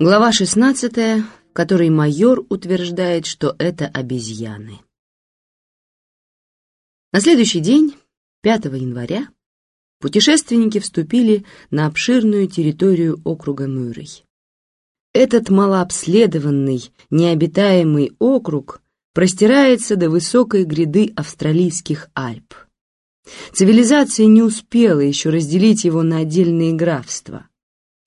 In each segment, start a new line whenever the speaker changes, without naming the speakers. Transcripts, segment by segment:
Глава 16, в которой майор утверждает, что это обезьяны. На следующий день, 5 января, путешественники вступили на обширную территорию округа Мюррей. Этот малообследованный, необитаемый округ простирается до высокой гряды австралийских Альп. Цивилизация не успела еще разделить его на отдельные графства.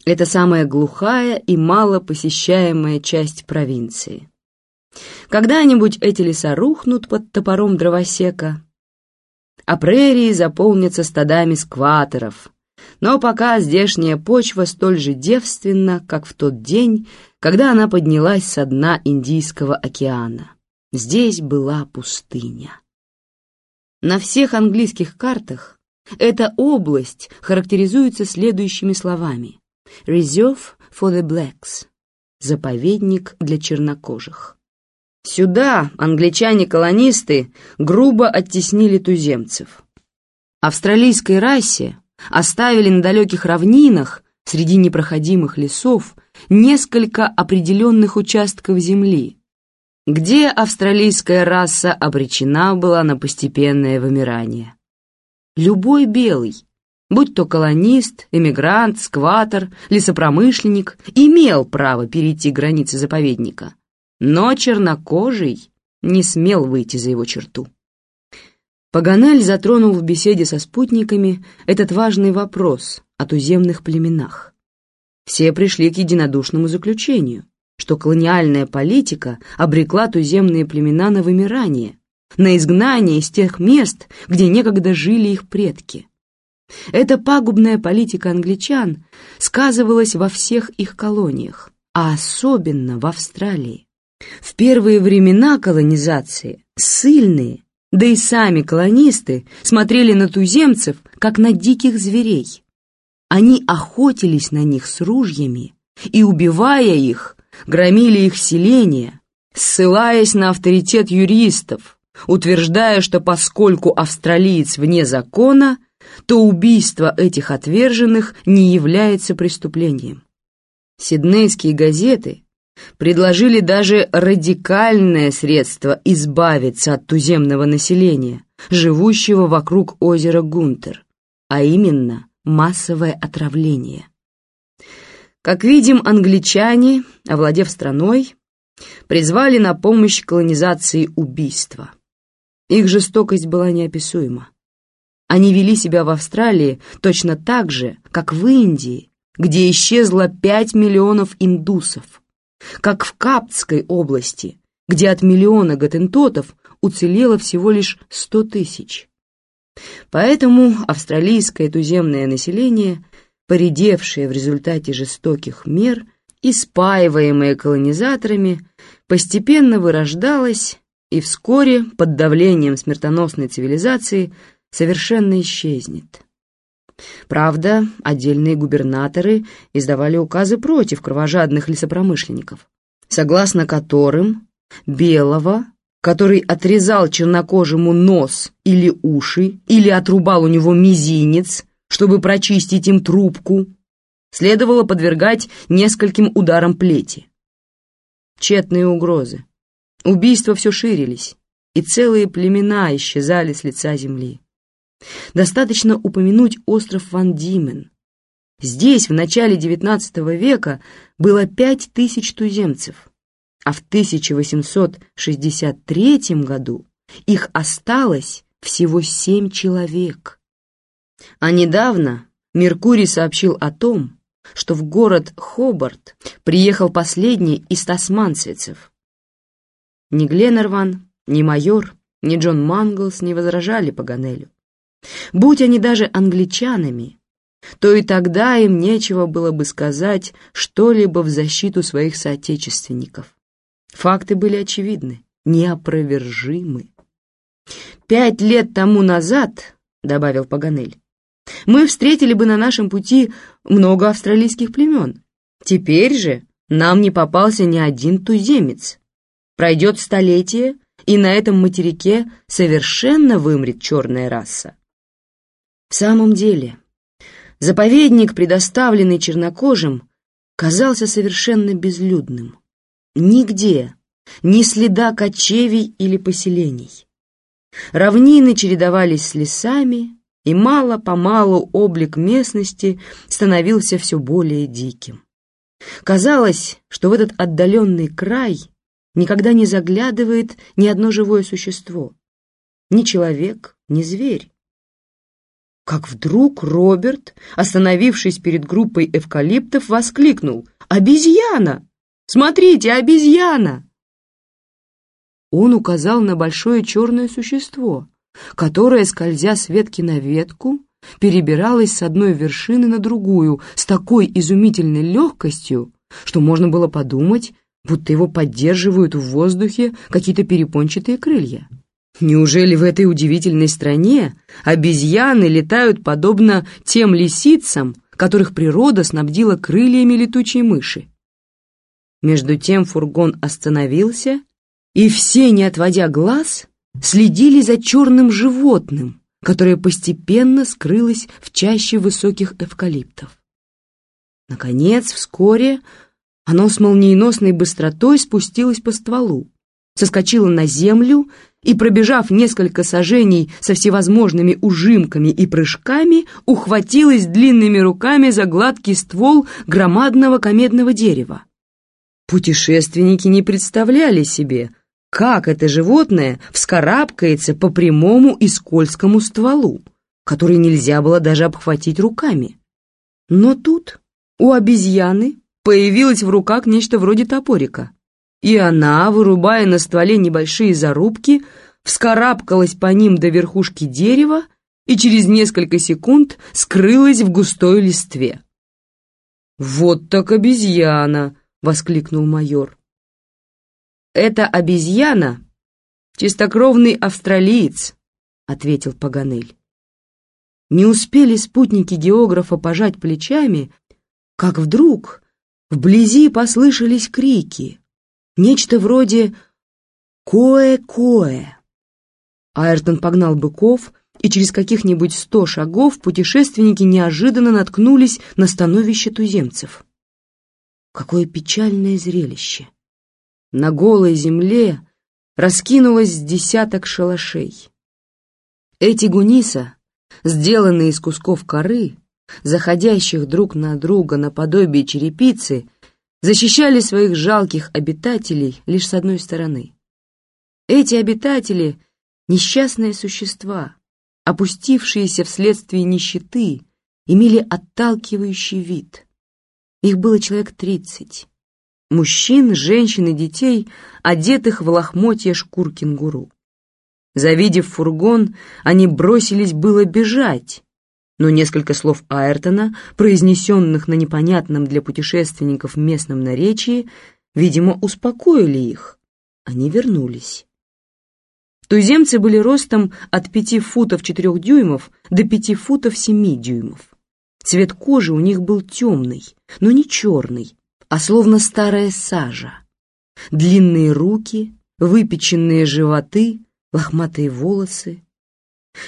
Это самая глухая и мало посещаемая часть провинции. Когда-нибудь эти леса рухнут под топором дровосека, а прерии заполнятся стадами скваторов. Но пока здешняя почва столь же девственна, как в тот день, когда она поднялась со дна Индийского океана. Здесь была пустыня. На всех английских картах эта область характеризуется следующими словами. Reserve for the Blacks. Заповедник для чернокожих. Сюда англичане-колонисты грубо оттеснили туземцев. Австралийской расе оставили на далеких равнинах среди непроходимых лесов несколько определенных участков земли, где австралийская раса обречена была на постепенное вымирание. Любой белый, будь то колонист, эмигрант, скватер, лесопромышленник, имел право перейти границы заповедника, но чернокожий не смел выйти за его черту. Паганель затронул в беседе со спутниками этот важный вопрос о туземных племенах. Все пришли к единодушному заключению что колониальная политика обрекла туземные племена на вымирание, на изгнание из тех мест, где некогда жили их предки. Эта пагубная политика англичан сказывалась во всех их колониях, а особенно в Австралии. В первые времена колонизации сильные, да и сами колонисты смотрели на туземцев, как на диких зверей. Они охотились на них с ружьями и, убивая их, громили их селения, ссылаясь на авторитет юристов, утверждая, что поскольку австралиец вне закона, то убийство этих отверженных не является преступлением. Сиднейские газеты предложили даже радикальное средство избавиться от туземного населения, живущего вокруг озера Гунтер, а именно массовое отравление. Как видим, англичане, овладев страной, призвали на помощь колонизации убийства. Их жестокость была неописуема. Они вели себя в Австралии точно так же, как в Индии, где исчезло 5 миллионов индусов, как в Каптской области, где от миллиона готентотов уцелело всего лишь 100 тысяч. Поэтому австралийское туземное население – поредевшие в результате жестоких мер и спаиваемые колонизаторами, постепенно вырождалась и вскоре под давлением смертоносной цивилизации совершенно исчезнет. Правда, отдельные губернаторы издавали указы против кровожадных лесопромышленников, согласно которым белого, который отрезал чернокожему нос или уши, или отрубал у него мизинец, чтобы прочистить им трубку, следовало подвергать нескольким ударам плети. Тщетные угрозы. Убийства все ширились, и целые племена исчезали с лица земли. Достаточно упомянуть остров Ван Димен. Здесь в начале XIX века было пять тысяч туземцев, а в 1863 году их осталось всего семь человек. А недавно Меркурий сообщил о том, что в город Хобарт приехал последний из тасманцев. Ни Гленнерван, ни майор, ни Джон Манглс не возражали Паганелю. Будь они даже англичанами, то и тогда им нечего было бы сказать что-либо в защиту своих соотечественников. Факты были очевидны, неопровержимы. «Пять лет тому назад, — добавил Паганель, мы встретили бы на нашем пути много австралийских племен. Теперь же нам не попался ни один туземец. Пройдет столетие, и на этом материке совершенно вымрет черная раса. В самом деле, заповедник, предоставленный чернокожим, казался совершенно безлюдным. Нигде ни следа кочевий или поселений. Равнины чередовались с лесами, и мало-помалу облик местности становился все более диким. Казалось, что в этот отдаленный край никогда не заглядывает ни одно живое существо, ни человек, ни зверь. Как вдруг Роберт, остановившись перед группой эвкалиптов, воскликнул «Обезьяна! Смотрите, обезьяна!» Он указал на большое черное существо, которое, скользя с ветки на ветку, перебиралось с одной вершины на другую с такой изумительной легкостью, что можно было подумать, будто его поддерживают в воздухе какие-то перепончатые крылья. Неужели в этой удивительной стране обезьяны летают подобно тем лисицам, которых природа снабдила крыльями летучей мыши? Между тем фургон остановился, и все, не отводя глаз, следили за черным животным, которое постепенно скрылось в чаще высоких эвкалиптов. Наконец, вскоре оно с молниеносной быстротой спустилось по стволу, соскочило на землю и, пробежав несколько сажений со всевозможными ужимками и прыжками, ухватилось длинными руками за гладкий ствол громадного комедного дерева. Путешественники не представляли себе, как это животное вскарабкается по прямому и скользкому стволу, который нельзя было даже обхватить руками. Но тут у обезьяны появилось в руках нечто вроде топорика, и она, вырубая на стволе небольшие зарубки, вскарабкалась по ним до верхушки дерева и через несколько секунд скрылась в густой листве. «Вот так обезьяна!» — воскликнул майор. «Это обезьяна — чистокровный австралиец», — ответил Паганель. Не успели спутники географа пожать плечами, как вдруг вблизи послышались крики, нечто вроде «Кое-кое». Айртон погнал быков, и через каких-нибудь сто шагов путешественники неожиданно наткнулись на становище туземцев. Какое печальное зрелище! На голой земле раскинулось десяток шалашей. Эти гуниса, сделанные из кусков коры, заходящих друг на друга наподобие черепицы, защищали своих жалких обитателей лишь с одной стороны. Эти обитатели — несчастные существа, опустившиеся вследствие нищеты, имели отталкивающий вид. Их было человек тридцать мужчин, женщин и детей, одетых в лохмотья шкур кенгуру. Завидев фургон, они бросились было бежать, но несколько слов Айртона, произнесенных на непонятном для путешественников местном наречии, видимо, успокоили их. Они вернулись. Туземцы были ростом от пяти футов четырех дюймов до пяти футов семи дюймов. Цвет кожи у них был темный, но не черный, а словно старая сажа. Длинные руки, выпеченные животы, лохматые волосы.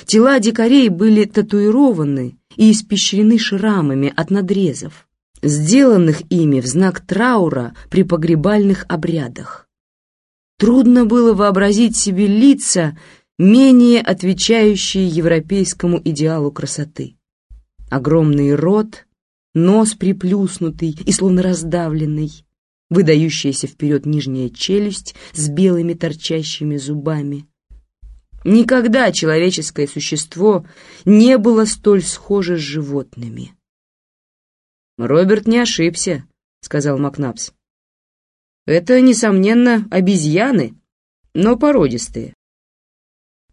Тела дикарей были татуированы и испещрены шрамами от надрезов, сделанных ими в знак траура при погребальных обрядах. Трудно было вообразить себе лица, менее отвечающие европейскому идеалу красоты. Огромный рот, нос приплюснутый и словно раздавленный, выдающаяся вперед нижняя челюсть с белыми торчащими зубами. Никогда человеческое существо не было столь схоже с животными. «Роберт не ошибся», — сказал Макнапс. «Это, несомненно, обезьяны, но породистые».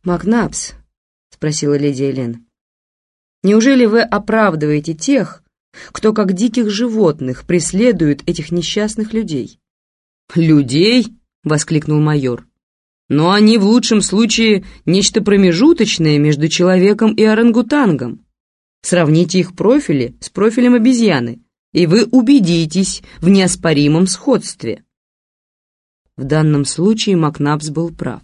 «Макнапс», — спросила леди Элен, — «неужели вы оправдываете тех, кто как диких животных преследует этих несчастных людей. «Людей?» — воскликнул майор. «Но они в лучшем случае нечто промежуточное между человеком и орангутангом. Сравните их профили с профилем обезьяны, и вы убедитесь в неоспоримом сходстве». В данном случае Макнапс был прав.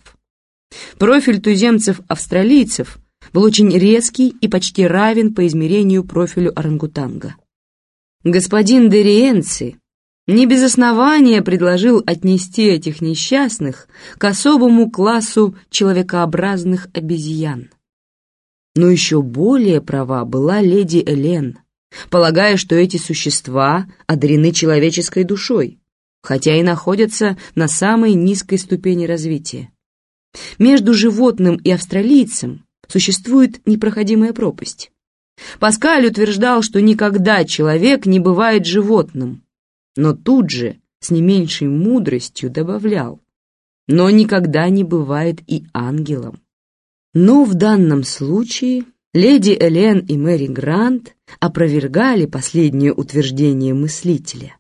Профиль туземцев-австралийцев был очень резкий и почти равен по измерению профилю орангутанга. Господин Дериенци не без основания предложил отнести этих несчастных к особому классу человекообразных обезьян. Но еще более права была леди Элен, полагая, что эти существа одарены человеческой душой, хотя и находятся на самой низкой ступени развития. Между животным и австралийцем существует непроходимая пропасть. Паскаль утверждал, что никогда человек не бывает животным, но тут же с не меньшей мудростью добавлял, но никогда не бывает и ангелом. Но в данном случае леди Элен и Мэри Грант опровергали последнее утверждение мыслителя.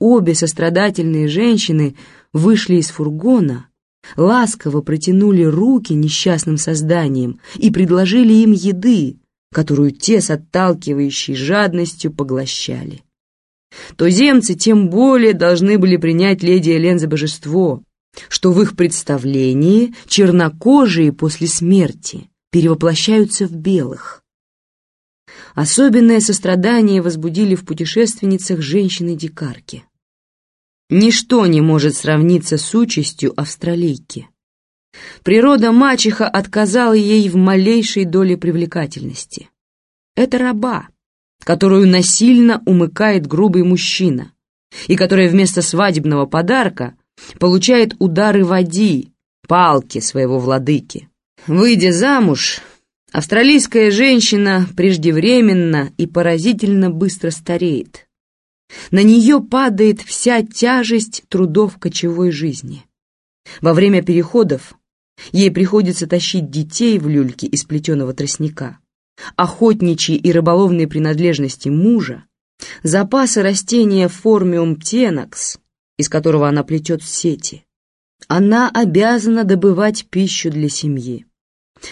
Обе сострадательные женщины вышли из фургона, ласково протянули руки несчастным созданиям и предложили им еды, которую те с отталкивающей жадностью поглощали. Туземцы тем более должны были принять леди Элен за божество, что в их представлении чернокожие после смерти перевоплощаются в белых. Особенное сострадание возбудили в путешественницах женщины-дикарки. Ничто не может сравниться с участью австралийки. Природа мачеха отказала ей в малейшей доле привлекательности. Это раба, которую насильно умыкает грубый мужчина, и которая вместо свадебного подарка получает удары води, палки своего владыки. Выйдя замуж, австралийская женщина преждевременно и поразительно быстро стареет. На нее падает вся тяжесть трудов кочевой жизни. Во время переходов ей приходится тащить детей в люльке из плетеного тростника охотничьи и рыболовные принадлежности мужа, запасы растения формиум тенакс, из которого она плетет сети. Она обязана добывать пищу для семьи.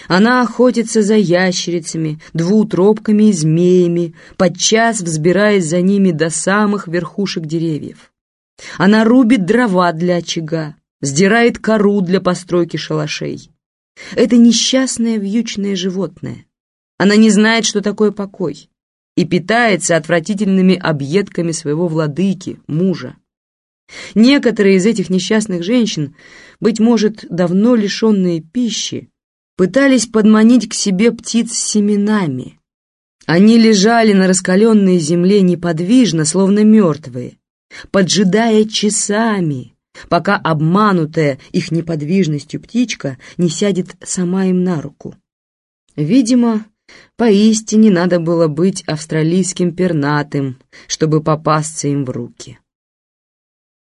Она охотится за ящерицами, двуутробками и змеями, подчас взбираясь за ними до самых верхушек деревьев. Она рубит дрова для очага, сдирает кору для постройки шалашей. Это несчастное вьючное животное, она не знает, что такое покой, и питается отвратительными объедками своего владыки, мужа. Некоторые из этих несчастных женщин, быть может, давно лишенные пищи, пытались подманить к себе птиц семенами. Они лежали на раскаленной земле неподвижно, словно мертвые, поджидая часами, пока обманутая их неподвижностью птичка не сядет сама им на руку. Видимо, Поистине надо было быть австралийским пернатым, чтобы попасться им в руки.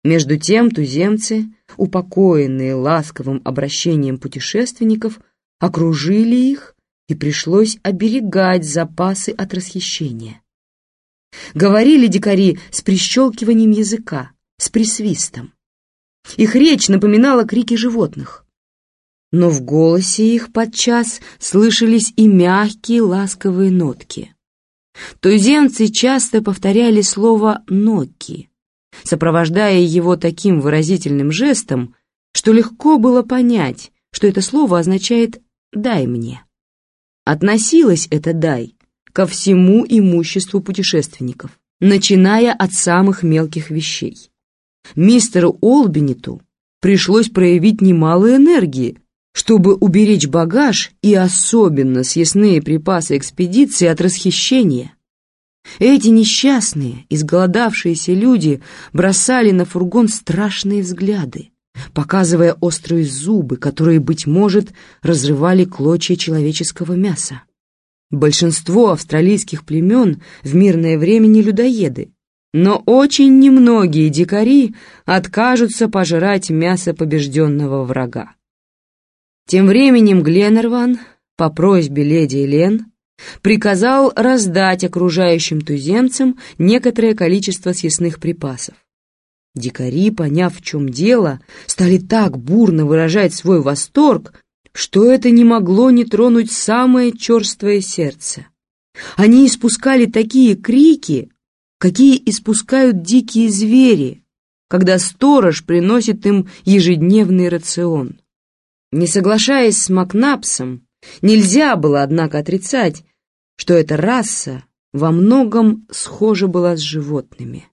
Между тем туземцы, упокоенные ласковым обращением путешественников, окружили их, и пришлось оберегать запасы от расхищения. Говорили дикари с прищелкиванием языка, с присвистом. Их речь напоминала крики животных но в голосе их подчас слышались и мягкие ласковые нотки. Туземцы часто повторяли слово «ноки», сопровождая его таким выразительным жестом, что легко было понять, что это слово означает «дай мне». Относилось это «дай» ко всему имуществу путешественников, начиная от самых мелких вещей. Мистеру Олбиниту пришлось проявить немало энергии, чтобы уберечь багаж и особенно съестные припасы экспедиции от расхищения. Эти несчастные, изголодавшиеся люди бросали на фургон страшные взгляды, показывая острые зубы, которые, быть может, разрывали клочья человеческого мяса. Большинство австралийских племен в мирное время не людоеды, но очень немногие дикари откажутся пожирать мясо побежденного врага. Тем временем Гленнерван, по просьбе леди Элен, приказал раздать окружающим туземцам некоторое количество съестных припасов. Дикари, поняв, в чем дело, стали так бурно выражать свой восторг, что это не могло не тронуть самое черствое сердце. Они испускали такие крики, какие испускают дикие звери, когда сторож приносит им ежедневный рацион. Не соглашаясь с Макнапсом, нельзя было, однако, отрицать, что эта раса во многом схожа была с животными.